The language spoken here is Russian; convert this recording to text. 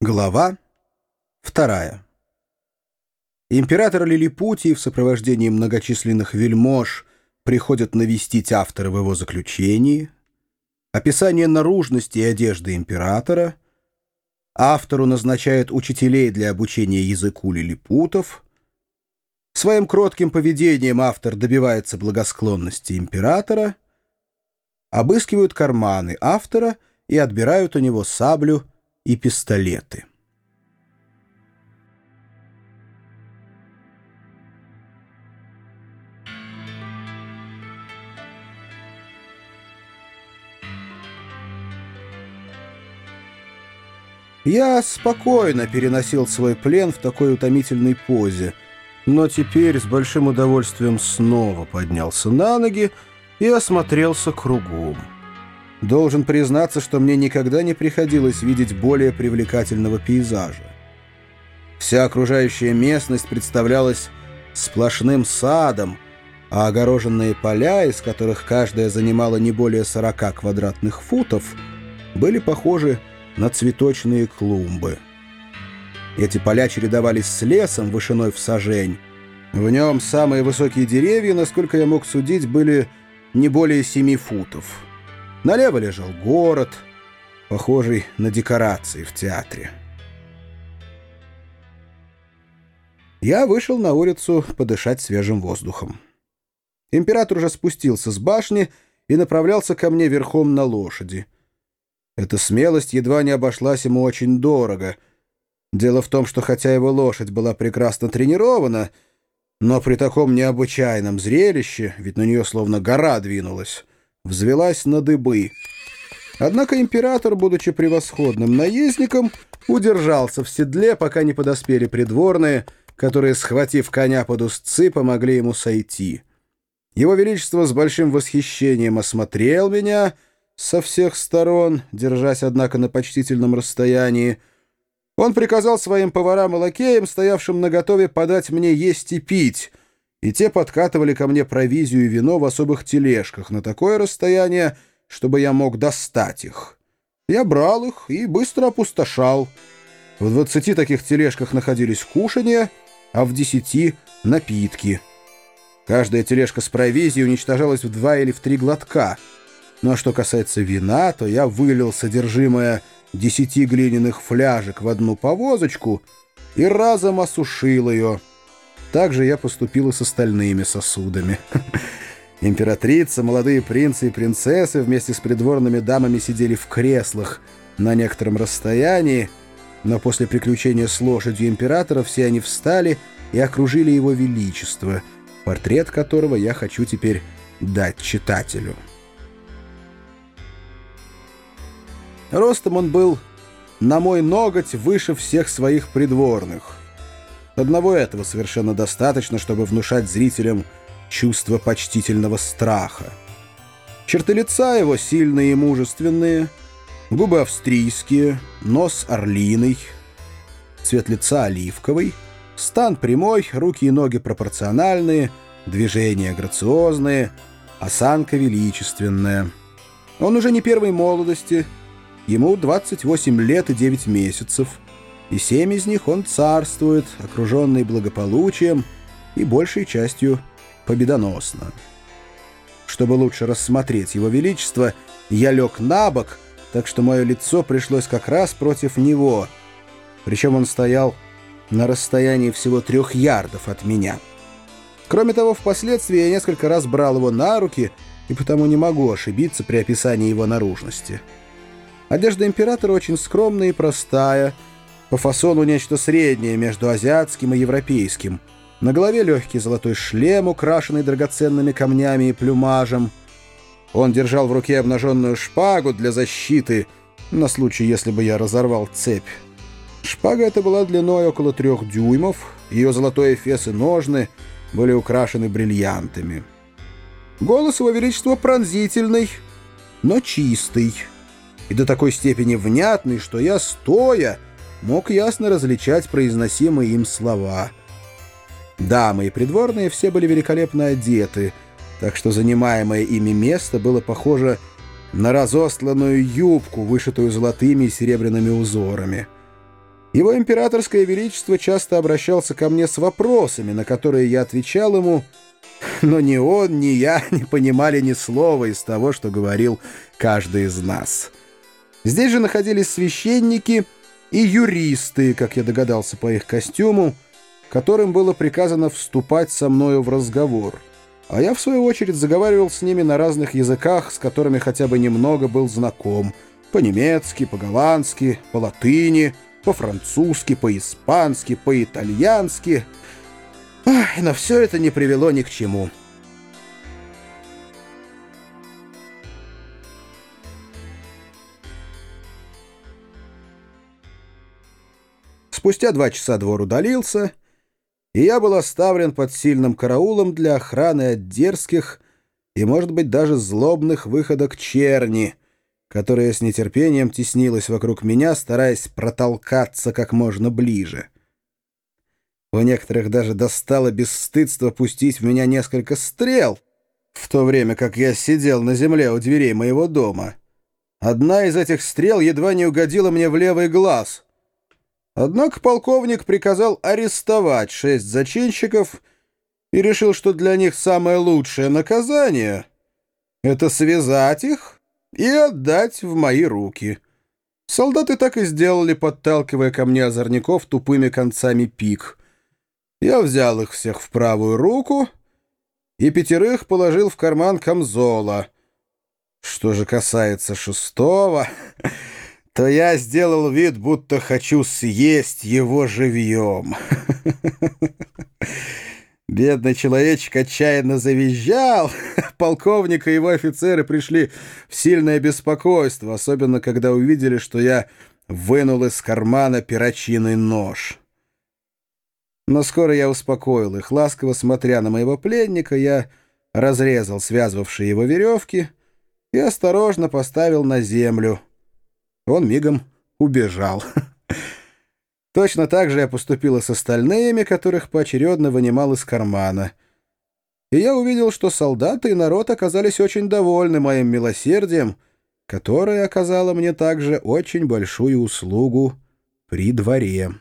Глава вторая. Император Лилипутий в сопровождении многочисленных вельмож приходит навестить автора в его заключении, описание наружности и одежды императора, автору назначают учителей для обучения языку лилипутов, своим кротким поведением автор добивается благосклонности императора, обыскивают карманы автора и отбирают у него саблю и пистолеты. Я спокойно переносил свой плен в такой утомительной позе, но теперь с большим удовольствием снова поднялся на ноги и осмотрелся кругом. Должен признаться, что мне никогда не приходилось видеть более привлекательного пейзажа. Вся окружающая местность представлялась сплошным садом, а огороженные поля, из которых каждая занимала не более 40 квадратных футов, были похожи на цветочные клумбы. Эти поля чередовались с лесом вышиной в сажень. В нем самые высокие деревья, насколько я мог судить, были не более семи футов. Налево лежал город, похожий на декорации в театре. Я вышел на улицу подышать свежим воздухом. Император уже спустился с башни и направлялся ко мне верхом на лошади. Эта смелость едва не обошлась ему очень дорого. Дело в том, что хотя его лошадь была прекрасно тренирована, но при таком необычайном зрелище, ведь на нее словно гора двинулась, взвелась на дыбы. Однако император, будучи превосходным наездником, удержался в седле, пока не подоспели придворные, которые, схватив коня под узцы, помогли ему сойти. Его Величество с большим восхищением осмотрел меня со всех сторон, держась, однако, на почтительном расстоянии. Он приказал своим поварам и лакеям, стоявшим наготове, подать мне есть и пить — и те подкатывали ко мне провизию и вино в особых тележках на такое расстояние, чтобы я мог достать их. Я брал их и быстро опустошал. В двадцати таких тележках находились кушанья, а в десяти — напитки. Каждая тележка с провизией уничтожалась в два или в три глотка. Ну а что касается вина, то я вылил содержимое десяти глиняных фляжек в одну повозочку и разом осушил ее — так же я поступила с остальными сосудами. Императрица, молодые принцы и принцессы вместе с придворными дамами сидели в креслах на некотором расстоянии, но после приключения с лошадью императора все они встали и окружили его величество, портрет которого я хочу теперь дать читателю. Ростом он был на мой ноготь выше всех своих придворных. Одного этого совершенно достаточно, чтобы внушать зрителям чувство почтительного страха. Черты лица его сильные и мужественные, губы австрийские, нос орлиный, цвет лица оливковый, стан прямой, руки и ноги пропорциональные, движения грациозные, осанка величественная. Он уже не первой молодости, ему 28 лет и 9 месяцев — и семь из них он царствует, окруженный благополучием и большей частью победоносно. Чтобы лучше рассмотреть его величество, я лег на бок, так что мое лицо пришлось как раз против него, причем он стоял на расстоянии всего трех ярдов от меня. Кроме того, впоследствии я несколько раз брал его на руки, и потому не могу ошибиться при описании его наружности. Одежда императора очень скромная и простая — по фасону нечто среднее между азиатским и европейским. На голове легкий золотой шлем, украшенный драгоценными камнями и плюмажем. Он держал в руке обнаженную шпагу для защиты, на случай, если бы я разорвал цепь. Шпага эта была длиной около трех дюймов, ее золотой эфес и ножны были украшены бриллиантами. Голос его величества пронзительный, но чистый, и до такой степени внятный, что я, стоя, мог ясно различать произносимые им слова. Дамы и придворные все были великолепно одеты, так что занимаемое ими место было похоже на разостланную юбку, вышитую золотыми и серебряными узорами. Его императорское величество часто обращался ко мне с вопросами, на которые я отвечал ему, но ни он, ни я не понимали ни слова из того, что говорил каждый из нас. Здесь же находились священники и юристы, как я догадался по их костюму, которым было приказано вступать со мною в разговор. А я, в свою очередь, заговаривал с ними на разных языках, с которыми хотя бы немного был знаком. По-немецки, по-голландски, по-латыни, по-французски, по-испански, по-итальянски. Но все это не привело ни к чему. Спустя два часа двор удалился, и я был оставлен под сильным караулом для охраны от дерзких и, может быть, даже злобных выходок черни, которая с нетерпением теснилась вокруг меня, стараясь протолкаться как можно ближе. У некоторых даже достало бесстыдство пустить в меня несколько стрел, в то время как я сидел на земле у дверей моего дома. Одна из этих стрел едва не угодила мне в левый глаз — Однако полковник приказал арестовать шесть зачинщиков и решил, что для них самое лучшее наказание — это связать их и отдать в мои руки. Солдаты так и сделали, подталкивая ко мне озорников тупыми концами пик. Я взял их всех в правую руку и пятерых положил в карман камзола. Что же касается шестого то я сделал вид, будто хочу съесть его живьем. Бедный человечек отчаянно завизжал. Полковник и его офицеры пришли в сильное беспокойство, особенно когда увидели, что я вынул из кармана перочинный нож. Но скоро я успокоил их. Ласково смотря на моего пленника, я разрезал связывавшие его веревки и осторожно поставил на землю — он мигом убежал. Точно так же я поступила с остальными, которых поочередно вынимал из кармана. И я увидел, что солдаты и народ оказались очень довольны моим милосердием, которое оказало мне также очень большую услугу при дворе.